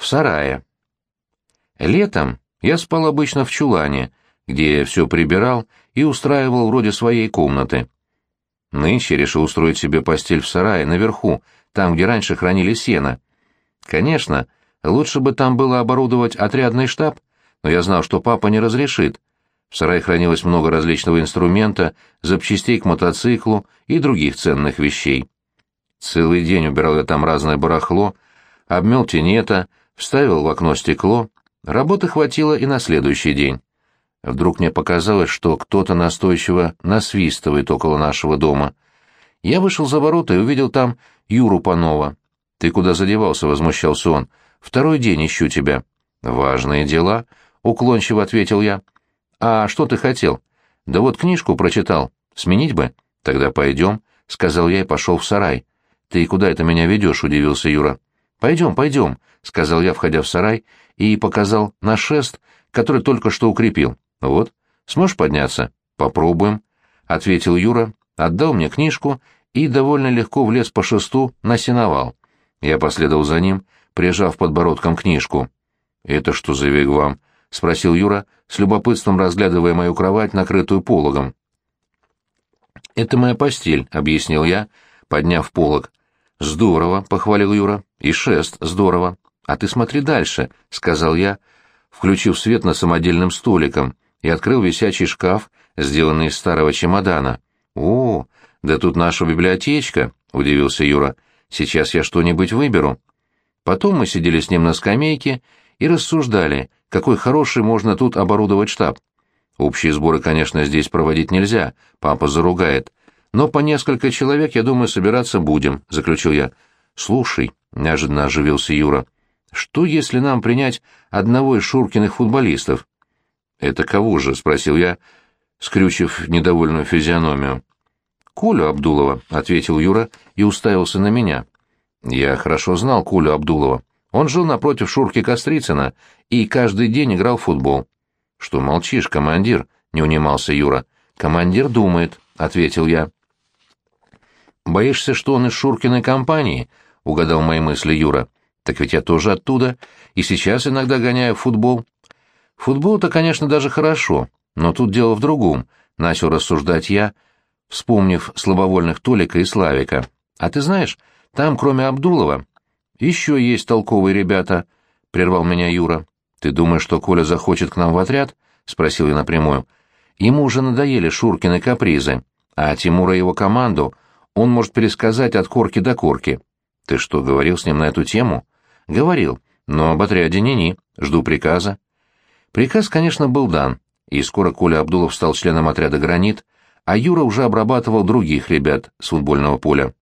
в сарае. Летом я спал обычно в чулане, где все прибирал и устраивал вроде своей комнаты. Нынче решил устроить себе постель в сарае наверху, там, где раньше хранили сено. Конечно, лучше бы там было оборудовать отрядный штаб, но я знал, что папа не разрешит. В сарае хранилось много различного инструмента, запчастей к мотоциклу и других ценных вещей. Целый день убирал я там разное барахло, обмел тенета, вставил в окно стекло. Работы хватило и на следующий день. Вдруг мне показалось, что кто-то настойчиво насвистывает около нашего дома. Я вышел за ворота и увидел там Юру Панова. «Ты куда задевался?» — возмущался он. «Второй день ищу тебя». «Важные дела», — уклончиво ответил я. «А что ты хотел?» «Да вот книжку прочитал. Сменить бы?» «Тогда пойдем», — сказал я и пошел в сарай. «Ты куда это меня ведешь?» — удивился Юра. «Пойдем, пойдем», — сказал я, входя в сарай, и показал на шест, который только что укрепил. «Вот, сможешь подняться?» «Попробуем», — ответил Юра, отдал мне книжку и довольно легко влез по шесту на сеновал. Я последовал за ним, прижав подбородком книжку. «Это что за вигвам?» — спросил Юра, с любопытством разглядывая мою кровать, накрытую пологом. «Это моя постель», — объяснил я, подняв полог. «Здорово», — похвалил Юра. «И шест, здорово. А ты смотри дальше», — сказал я, включив свет на самодельным столиком, и открыл висячий шкаф, сделанный из старого чемодана. «О, да тут наша библиотечка», — удивился Юра. «Сейчас я что-нибудь выберу». Потом мы сидели с ним на скамейке и рассуждали, какой хороший можно тут оборудовать штаб. Общие сборы, конечно, здесь проводить нельзя, папа заругает. Но по несколько человек, я думаю, собираться будем, — заключил я. Слушай, — неожиданно оживился Юра, — что если нам принять одного из Шуркиных футболистов? «Это кого же?» — спросил я, скрючив недовольную физиономию. «Колю Абдулова», — ответил Юра и уставился на меня. Я хорошо знал Колю Абдулова. Он жил напротив Шурки Кострицына и каждый день играл в футбол. «Что молчишь, командир?» — не унимался Юра. «Командир думает», — ответил я. «Боишься, что он из Шуркиной компании?» — угадал мои мысли Юра. «Так ведь я тоже оттуда, и сейчас иногда гоняю футбол. Футбол-то, конечно, даже хорошо, но тут дело в другом, начал рассуждать я, вспомнив слабовольных Толика и Славика. А ты знаешь, там, кроме Абдулова, еще есть толковые ребята, прервал меня Юра. Ты думаешь, что Коля захочет к нам в отряд? спросил я напрямую. Ему уже надоели Шуркины капризы, а Тимура и его команду он может пересказать от корки до корки. Ты что, говорил с ним на эту тему? Говорил, но об отряде ни-ни, жду приказа. Приказ, конечно, был дан, и скоро Коля Абдулов стал членом отряда «Гранит», а Юра уже обрабатывал других ребят с футбольного поля.